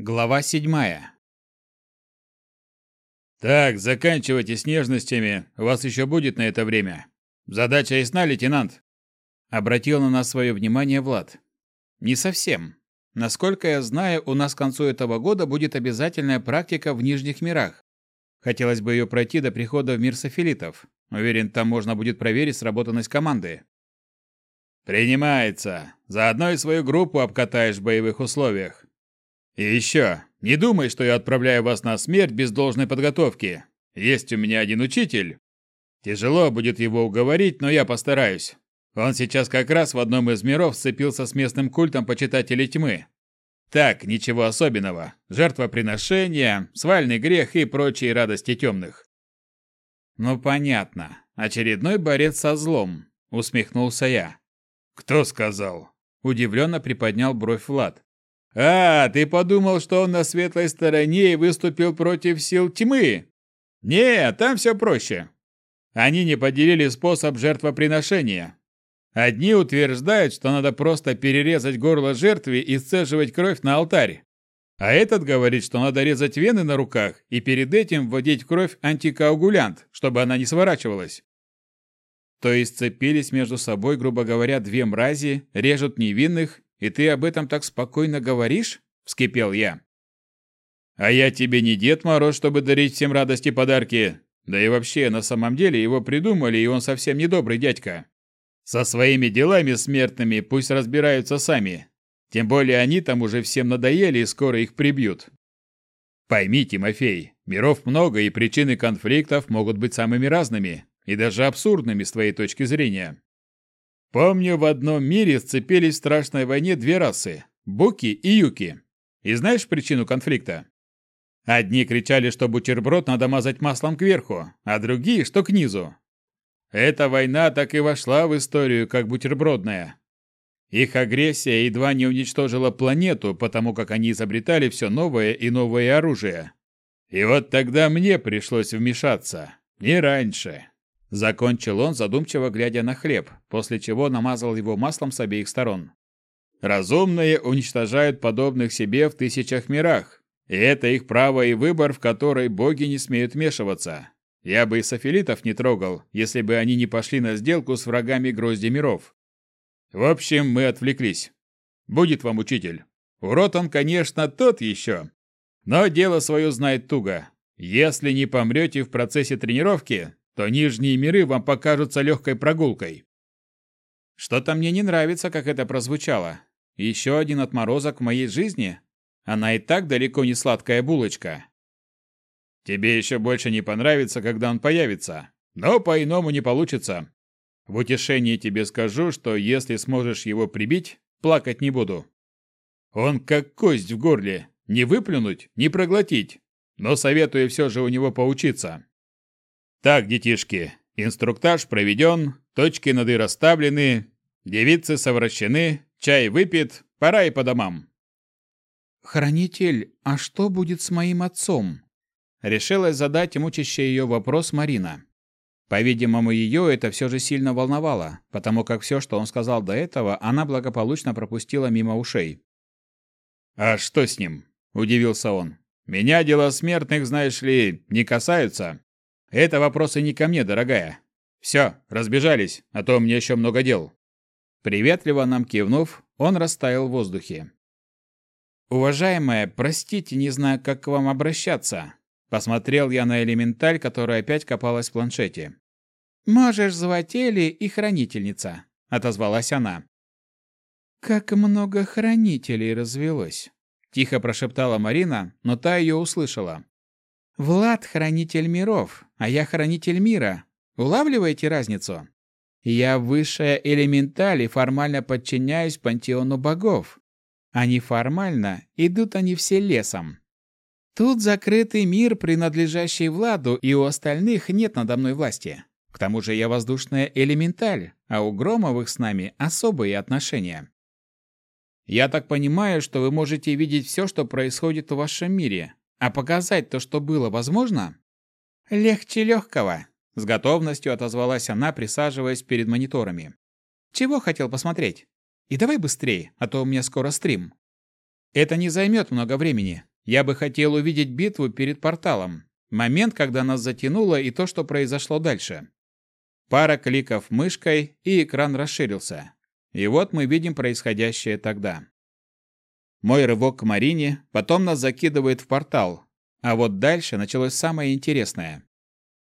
Глава седьмая. «Так, заканчивайте с нежностями, у вас еще будет на это время. Задача ясна, лейтенант?» Обратил на нас свое внимание Влад. «Не совсем. Насколько я знаю, у нас к концу этого года будет обязательная практика в Нижних мирах. Хотелось бы ее пройти до прихода в мир софилитов. Уверен, там можно будет проверить сработанность команды». «Принимается. Заодно и свою группу обкатаешь в боевых условиях. И еще, не думай, что я отправляю вас на смерть без должной подготовки. Есть у меня один учитель. Тяжело будет его уговорить, но я постараюсь. Он сейчас как раз в одном из миров сцепился с местным культом почитателей тьмы. Так, ничего особенного. Жертвоприношения, свальный грех и прочие радости темных. Ну понятно. Очередной борец со злом, усмехнулся я. Кто сказал? Удивленно приподнял бровь Влад. «А, ты подумал, что он на светлой стороне и выступил против сил тьмы?» «Не, там все проще. Они не поделили способ жертвоприношения. Одни утверждают, что надо просто перерезать горло жертве и сцеживать кровь на алтарь. А этот говорит, что надо резать вены на руках и перед этим вводить в кровь антикоагулянт, чтобы она не сворачивалась. То есть цепились между собой, грубо говоря, две мрази, режут невинных и ты об этом так спокойно говоришь?» – вскипел я. «А я тебе не Дед Мороз, чтобы дарить всем радости подарки. Да и вообще, на самом деле, его придумали, и он совсем не добрый дядька. Со своими делами смертными пусть разбираются сами. Тем более они там уже всем надоели и скоро их прибьют. Пойми, Тимофей, миров много, и причины конфликтов могут быть самыми разными, и даже абсурдными с твоей точки зрения. Помню, в одном мире сцепились в страшной войне две расы – Буки и Юки. И знаешь причину конфликта? Одни кричали, что бутерброд надо мазать маслом кверху, а другие, что к низу. Эта война так и вошла в историю как бутербродная. Их агрессия едва не уничтожила планету, потому как они изобретали все новое и новое оружие. И вот тогда мне пришлось вмешаться. Не раньше. Закончил он, задумчиво глядя на хлеб, после чего намазал его маслом с обеих сторон. Разумные уничтожают подобных себе в тысячах мирах, и это их право и выбор, в который боги не смеют вмешиваться. Я бы и софилитов не трогал, если бы они не пошли на сделку с врагами грозди миров. В общем, мы отвлеклись. Будет вам учитель. Урод он, конечно, тот еще. Но дело свое знает туго. Если не помрете в процессе тренировки, то нижние миры вам покажутся легкой прогулкой. Что-то мне не нравится, как это прозвучало. Еще один отморозок в моей жизни? Она и так далеко не сладкая булочка. Тебе еще больше не понравится, когда он появится. Но по-иному не получится. В утешении тебе скажу, что если сможешь его прибить, плакать не буду. Он как кость в горле. Не выплюнуть, не проглотить. Но советую все же у него поучиться. Так, детишки, инструктаж проведен, точки над «и» расставлены, девицы совращены, чай выпит, пора и по домам. «Хранитель, а что будет с моим отцом?» Решилась задать мучащий ее вопрос Марина. По-видимому, ее это все же сильно волновало, потому как все, что он сказал до этого, она благополучно пропустила мимо ушей. «А что с ним?» – удивился он. «Меня дела смертных, знаешь ли, не касаются. Это вопросы не ко мне, дорогая. Все, разбежались, а то меня еще много дел. Приветливо нам кивнув, он растаял в воздухе. «Уважаемая, простите, не знаю, как к вам обращаться». Посмотрел я на элементаль, которая опять копалась в планшете. «Можешь звать Эли и хранительница», — отозвалась она. «Как много хранителей развелось», — тихо прошептала Марина, но та ее услышала. Влад — хранитель миров, а я хранитель мира. Улавливаете разницу? Я высшая элементаль и формально подчиняюсь пантеону богов. А неформально идут они все лесом. Тут закрытый мир, принадлежащий Владу, и у остальных нет надо мной власти. К тому же я воздушная элементаль, а у Громовых с нами особые отношения. Я так понимаю, что вы можете видеть все, что происходит в вашем мире, а показать то, что было, возможно? Легче легкого, с готовностью отозвалась она, присаживаясь перед мониторами. Чего хотел посмотреть? И давай быстрее, а то у меня скоро стрим. Это не займет много времени. Я бы хотел увидеть битву перед порталом. Момент, когда нас затянуло, и то, что произошло дальше. Пара кликов мышкой, и экран расширился. И вот мы видим происходящее тогда. Мой рывок к Марине, потом нас закидывает в портал. А вот дальше началось самое интересное.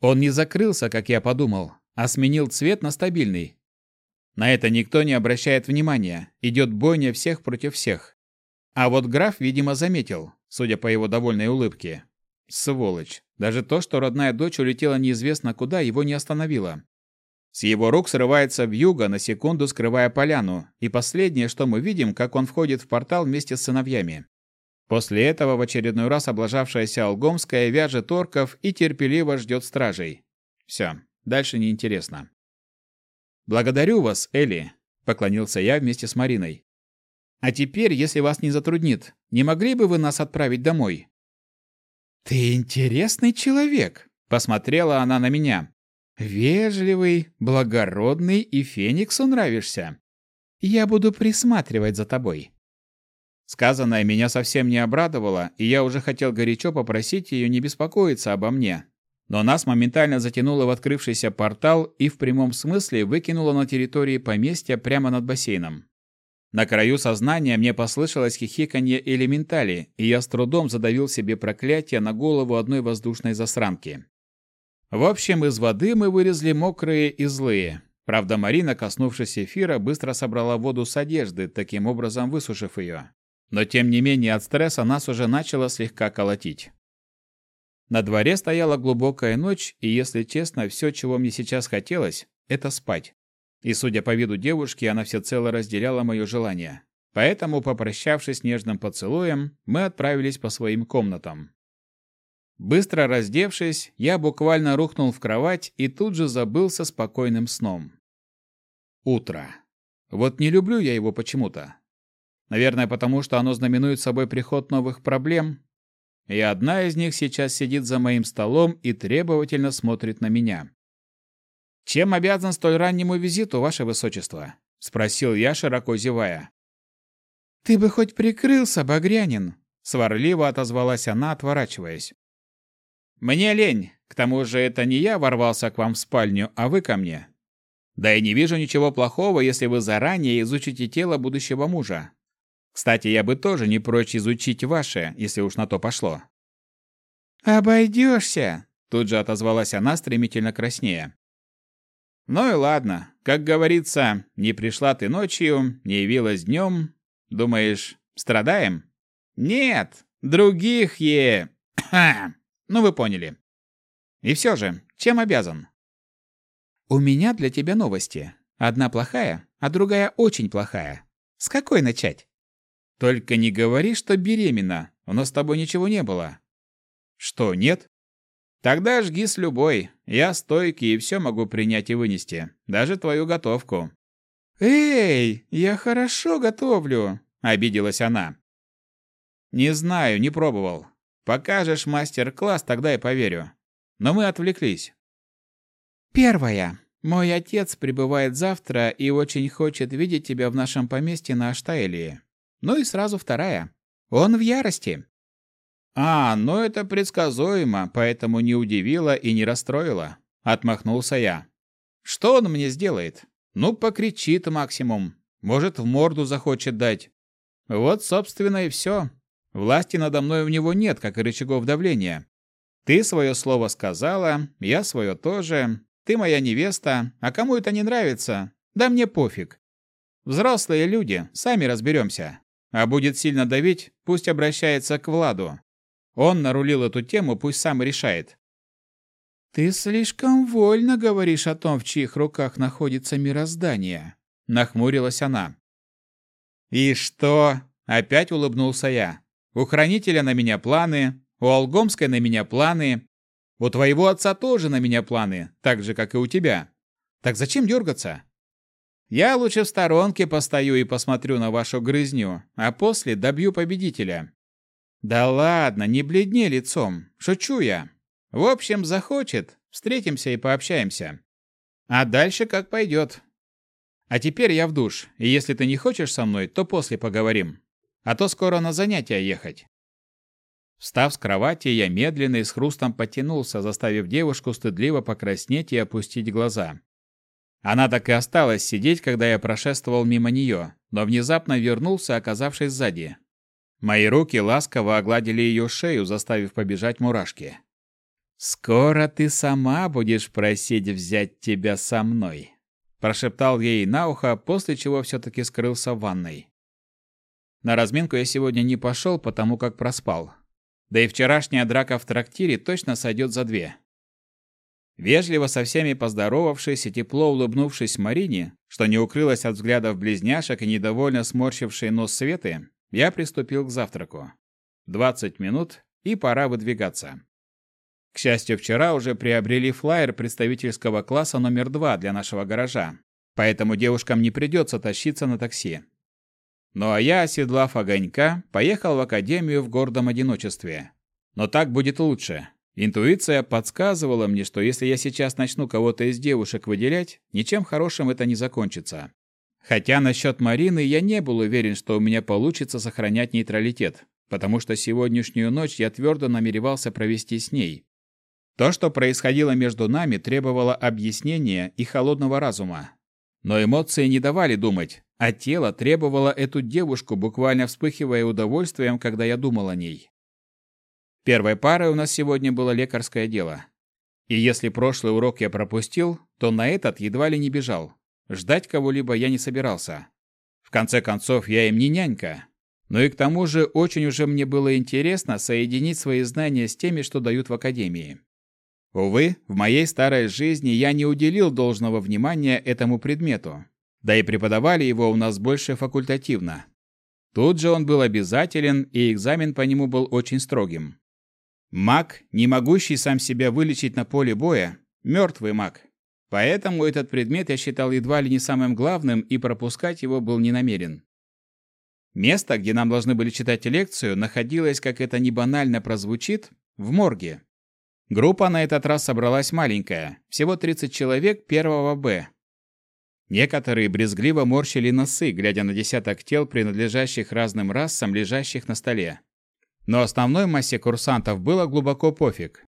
Он не закрылся, как я подумал, а сменил цвет на стабильный. На это никто не обращает внимания. Идет бойня всех против всех. А вот граф, видимо, заметил, судя по его довольной улыбке. Сволочь. Даже то, что родная дочь улетела неизвестно куда, его не остановило. С его рук срывается вьюга, на секунду скрывая поляну, и последнее, что мы видим, как он входит в портал вместе с сыновьями. После этого в очередной раз облажавшаяся Алгомская вяжет орков и терпеливо ждет стражей. Все, дальше неинтересно. «Благодарю вас, Элли», — поклонился я вместе с Мариной. «А теперь, если вас не затруднит, не могли бы вы нас отправить домой?» «Ты интересный человек», — посмотрела она на меня. Вежливый, благородный и Фениксу нравишься. Я буду присматривать за тобой. Сказанное меня совсем не обрадовало, и я уже хотел горячо попросить ее не беспокоиться обо мне. Но нас моментально затянуло в открывшийся портал и в прямом смысле выкинуло на территории поместья прямо над бассейном. На краю сознания мне послышалось хихиканье элементали, и я с трудом задавил себе проклятие на голову одной воздушной засранки. В общем, из воды мы вылезли мокрые и злые. Правда, Марина, коснувшись эфира, быстро собрала воду с одежды, таким образом высушив ее. Но тем не менее от стресса нас уже начало слегка колотить. На дворе стояла глубокая ночь, и, если честно, все, чего мне сейчас хотелось, это спать. И, судя по виду девушки, она всецело разделяла мое желание. Поэтому, попрощавшись нежным поцелуем, мы отправились по своим комнатам. Быстро раздевшись, я буквально рухнул в кровать и тут же забылся спокойным сном. Утро. Вот не люблю я его почему-то. Наверное, потому что оно знаменует собой приход новых проблем. И одна из них сейчас сидит за моим столом и требовательно смотрит на меня. «Чем обязан столь раннему визиту, ваше высочество?» — спросил я, широко зевая. «Ты бы хоть прикрылся, Багрянин!» — сварливо отозвалась она, отворачиваясь. Мне лень. К тому же это не я ворвался к вам в спальню, а вы ко мне. Да и не вижу ничего плохого, если вы заранее изучите тело будущего мужа. Кстати, я бы тоже не прочь изучить ваше, если уж на то пошло. Обойдешься, тут же отозвалась она, стремительно краснея. Ну и ладно. Как говорится, не пришла ты ночью, не явилась днем. Думаешь, страдаем? Нет, других е... Ну, вы поняли. И все же, чем обязан? У меня для тебя новости. Одна плохая, а другая очень плохая. С какой начать? Только не говори, что беременна. У нас с тобой ничего не было. Что, нет? Тогда жги с любой. Я стойкий и все могу принять и вынести. Даже твою готовку. Эй, я хорошо готовлю, обиделась она. Не знаю, не пробовал. Покажешь мастер-класс, тогда и поверю. Но мы отвлеклись. Первая. Мой отец прибывает завтра и очень хочет видеть тебя в нашем поместье на Аштаэлии. Ну и сразу вторая. Он в ярости. А, ну это предсказуемо, поэтому не удивило и не расстроило. Отмахнулся я. Что он мне сделает? Ну, покричит максимум. Может, в морду захочет дать. Вот, собственно, и все. Власти надо мной у него нет, как и рычагов давления. Ты свое слово сказала, я свое тоже. Ты моя невеста, а кому это не нравится? Да мне пофиг. Взрослые люди, сами разберемся. А будет сильно давить, пусть обращается к Владу. Он нарулил эту тему, пусть сам решает. Ты слишком вольно говоришь о том, в чьих руках находится мироздание, нахмурилась она. И что? Опять улыбнулся я. У хранителя на меня планы, у Алгомской на меня планы, у твоего отца тоже на меня планы, так же, как и у тебя. Так зачем дергаться? Я лучше в сторонке постою и посмотрю на вашу грызню, а после добью победителя. Да ладно, не бледни лицом, шучу я. В общем, захочет, встретимся и пообщаемся. А дальше как пойдет. А теперь я в душ, и если ты не хочешь со мной, то после поговорим а то скоро на занятия ехать. Встав с кровати, я медленно и с хрустом потянулся, заставив девушку стыдливо покраснеть и опустить глаза. Она так и осталась сидеть, когда я прошествовал мимо нее, но внезапно вернулся, оказавшись сзади. Мои руки ласково огладили ее шею, заставив побежать мурашки. «Скоро ты сама будешь просить взять тебя со мной», – прошептал ей на ухо, после чего все-таки скрылся в ванной. На разминку я сегодня не пошел, потому как проспал. Да и вчерашняя драка в трактире точно сойдет за две. Вежливо со всеми поздоровавшись и тепло улыбнувшись Марине, что не укрылась от взглядов близняшек и недовольно сморщившей нос Светы, я приступил к завтраку. 20 минут, и пора выдвигаться. К счастью, вчера уже приобрели флаер представительского класса номер два для нашего гаража, поэтому девушкам не придется тащиться на такси. Ну а я, оседлав огонька, поехал в академию в гордом одиночестве. Но так будет лучше. Интуиция подсказывала мне, что если я сейчас начну кого-то из девушек выделять, ничем хорошим это не закончится. Хотя насчет Марины я не был уверен, что у меня получится сохранять нейтралитет, потому что сегодняшнюю ночь я твердо намеревался провести с ней. То, что происходило между нами, требовало объяснения и холодного разума. Но эмоции не давали думать, а тело требовало эту девушку, буквально вспыхивая удовольствием, когда я думал о ней. Первой парой у нас сегодня было лекарское дело. И если прошлый урок я пропустил, то на этот едва ли не бежал. Ждать кого-либо я не собирался. В конце концов, я им не нянька. Но и к тому же очень уже мне было интересно соединить свои знания с теми, что дают в академии. Увы, в моей старой жизни я не уделил должного внимания этому предмету, да и преподавали его у нас больше факультативно. Тут же он был обязателен, и экзамен по нему был очень строгим. Маг, не могущий сам себя вылечить на поле боя, мертвый маг. Поэтому этот предмет я считал едва ли не самым главным и пропускать его был не намерен. Место, где нам должны были читать лекцию, находилось, как это не банально прозвучит, в морге. Группа на этот раз собралась маленькая, всего 30 человек первого Б, Некоторые брезгливо морщили носы, глядя на десяток тел, принадлежащих разным расам, лежащих на столе. Но основной массе курсантов было глубоко пофиг.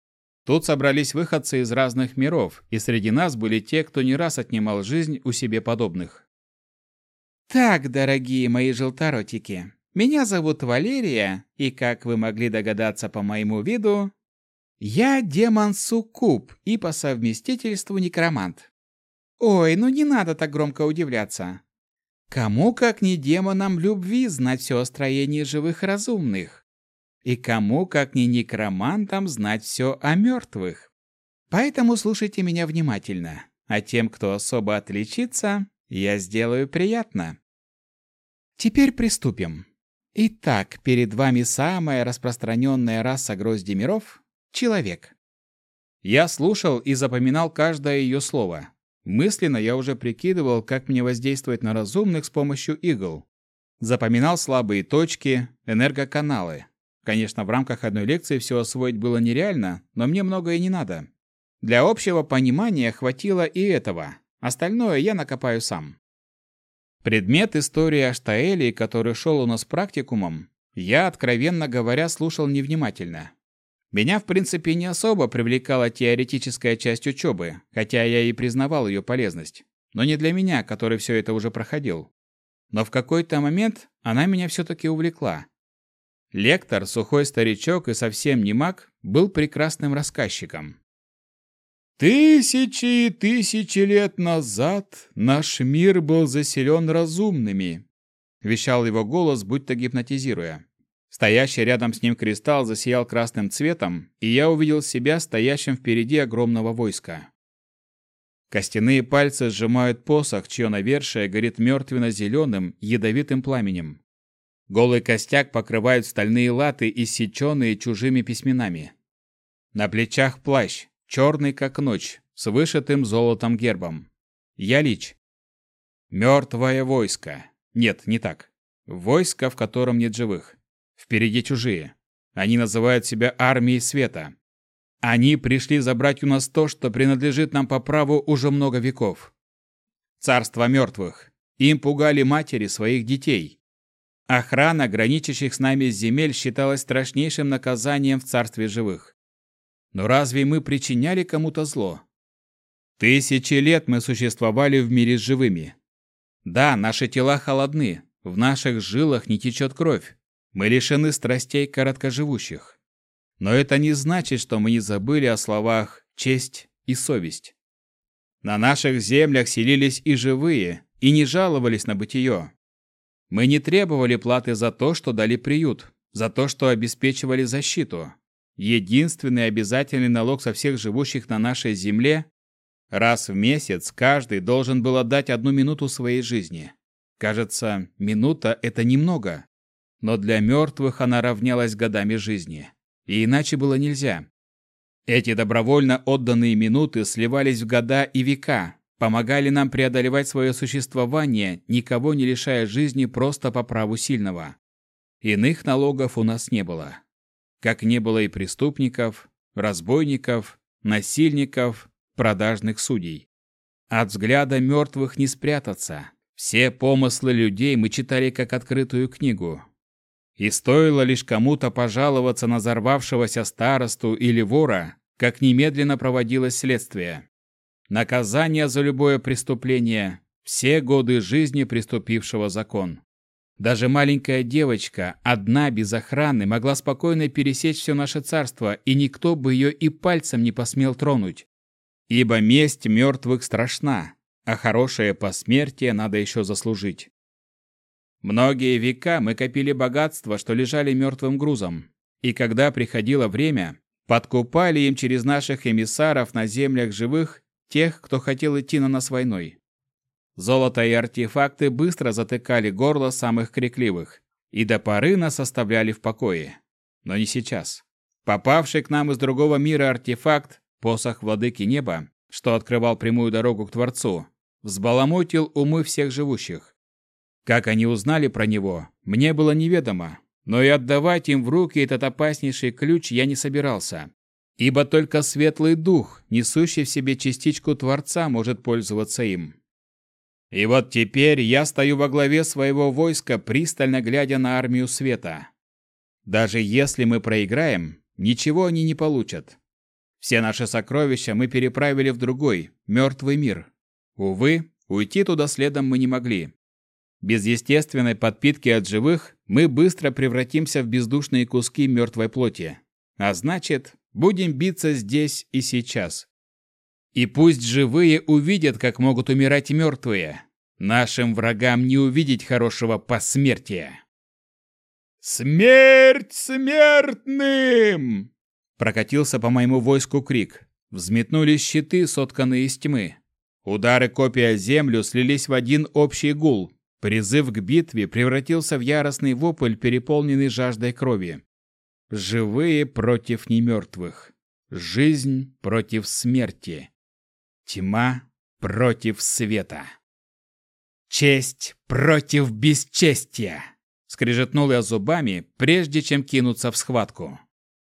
Тут собрались выходцы из разных миров, и среди нас были те, кто не раз отнимал жизнь у себе подобных. «Так, дорогие мои желторотики, меня зовут Валерия, и, как вы могли догадаться по моему виду, я демон Суккуб и по совместительству некромант. Ой, ну не надо так громко удивляться. Кому, как не демонам любви, знать все о строении живых разумных? И кому, как не некромантам, знать все о мертвых? Поэтому слушайте меня внимательно, а тем, кто особо отличится, я сделаю приятно. Теперь приступим. Итак, перед вами самая распространенная раса грозди миров — человек. Я слушал и запоминал каждое ее слово, Мысленно я уже прикидывал, как мне воздействовать на разумных с помощью игл. Запоминал слабые точки, энергоканалы. Конечно, в рамках одной лекции все освоить было нереально, но мне многое не надо. Для общего понимания хватило и этого. Остальное я накопаю сам. Предмет истории Аштаэли, который шел у нас практикумом, я, откровенно говоря, слушал невнимательно. Меня, в принципе, не особо привлекала теоретическая часть учебы, хотя я и признавал ее полезность. Но не для меня, который все это уже проходил. Но в какой-то момент она меня все-таки увлекла. Лектор, сухой старичок и совсем не маг, был прекрасным рассказчиком. «Тысячи и тысячи лет назад наш мир был заселен разумными», — вещал его голос, будто гипнотизируя. Стоящий рядом с ним кристалл засиял красным цветом, и я увидел себя стоящим впереди огромного войска. Костяные пальцы сжимают посох, чье навершие горит мертвенно-зеленым, ядовитым пламенем. Голый костяк покрывают стальные латы, иссеченные чужими письменами. На плечах плащ, черный как ночь, с вышитым золотом гербом. Я лич. Мертвое войско. Нет, не так. Войско, в котором нет живых. Впереди чужие. Они называют себя армией света. Они пришли забрать у нас то, что принадлежит нам по праву уже много веков. Царство мертвых. Им пугали матери своих детей. Охрана граничащих с нами земель считалась страшнейшим наказанием в царстве живых. Но разве мы причиняли кому-то зло? Тысячи лет мы существовали в мире с живыми. Да, наши тела холодны, в наших жилах не течет кровь. Мы лишены страстей короткоживущих. Но это не значит, что мы не забыли о словах «честь» и «совесть». На наших землях селились и живые, и не жаловались на бытие. Мы не требовали платы за то, что дали приют, за то, что обеспечивали защиту. Единственный обязательный налог со всех живущих на нашей земле – раз в месяц каждый должен был отдать одну минуту своей жизни. Кажется, минута – это немного, но для мертвых она равнялась годами жизни. И иначе было нельзя. Эти добровольно отданные минуты сливались в года и века, помогали нам преодолевать свое существование, никого не лишая жизни просто по праву сильного. Иных налогов у нас не было. Как не было и преступников, разбойников, насильников, продажных судей. От взгляда мертвых не спрятаться. Все помыслы людей мы читали как открытую книгу. И стоило лишь кому-то пожаловаться на взорвавшегося старосту или вора, как немедленно проводилось следствие. Наказание за любое преступление – все годы жизни преступившего закон. Даже маленькая девочка, одна без охраны, могла спокойно пересечь все наше царство, и никто бы ее и пальцем не посмел тронуть. Ибо месть мертвых страшна, а хорошее посмертие надо еще заслужить. Многие века мы копили богатства, что лежали мертвым грузом, и когда приходило время, подкупали им через наших эмиссаров на землях живых тех, кто хотел идти на нас войной. Золото и артефакты быстро затыкали горло самых крикливых, и до поры нас оставляли в покое. Но не сейчас. Попавший к нам из другого мира артефакт, посох владыки неба, что открывал прямую дорогу к Творцу, взбаламутил умы всех живущих. Как они узнали про него, мне было неведомо, но и отдавать им в руки этот опаснейший ключ я не собирался. Ибо только светлый дух, несущий в себе частичку Творца, может пользоваться им. И вот теперь я стою во главе своего войска, пристально глядя на армию света. Даже если мы проиграем, ничего они не получат. Все наши сокровища мы переправили в другой, мертвый мир. Увы, уйти туда следом мы не могли. Без естественной подпитки от живых мы быстро превратимся в бездушные куски мертвой плоти. А значит, Будем биться здесь и сейчас. И пусть живые увидят, как могут умирать мертвые. Нашим врагам не увидеть хорошего посмертия. «Смерть смертным!» Прокатился по моему войску крик. Взметнулись щиты, сотканные из тьмы. Удары копий о землю слились в один общий гул. Призыв к битве превратился в яростный вопль, переполненный жаждой крови. Живые против немертвых. Жизнь против смерти. Тьма против света. Честь против бесчестия. Скрежетнул я зубами, прежде чем кинуться в схватку.